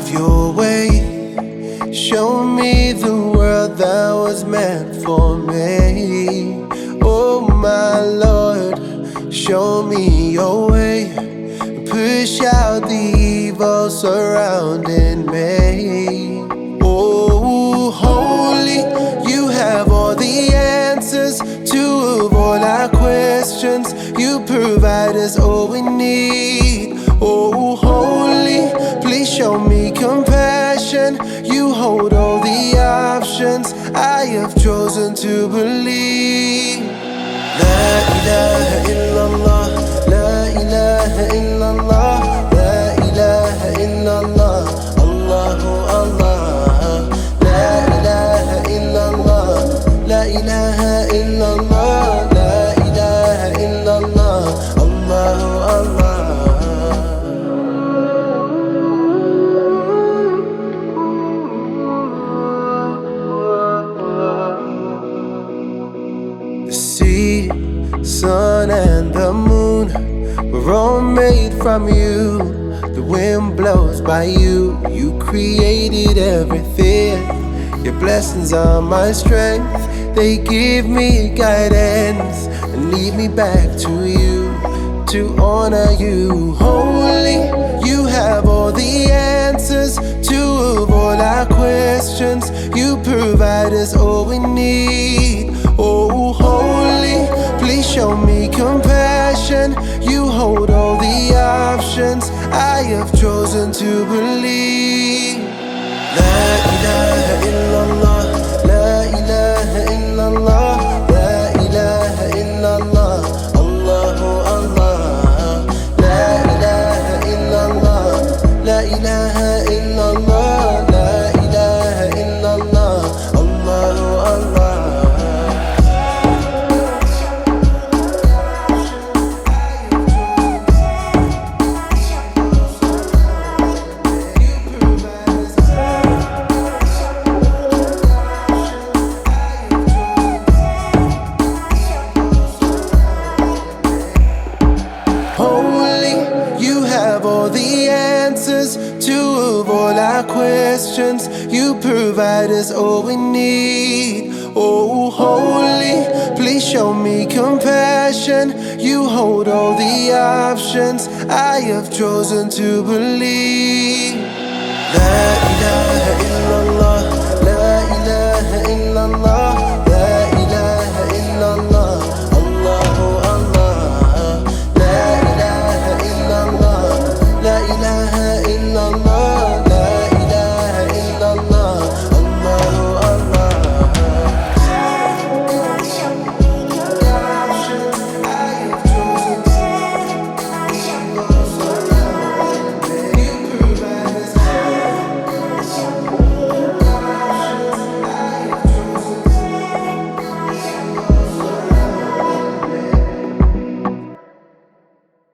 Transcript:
have your way. Show me the world that was meant for me. Oh, my Lord, show me your way. Push out the evil surrounding me. Oh, holy, you have all the answers to all our questions. You provide us all we need. Oh, to believe. La ilaha illallah, la ilaha illallah, la ilaha illallah, Allahu Allah. La ilaha illallah, la ilaha illallah, sun, and the moon were all made from you. The wind blows by you, you created everything. Your blessings are my strength, they give me guidance and lead me back to you to honor you. Holy, you have all the answers to all our questions. You provide us all we need. Oh, holy, I have chosen to believe. Questions. You provide us all we need. Oh, holy, please show me compassion. You hold all the options. I have chosen to believe.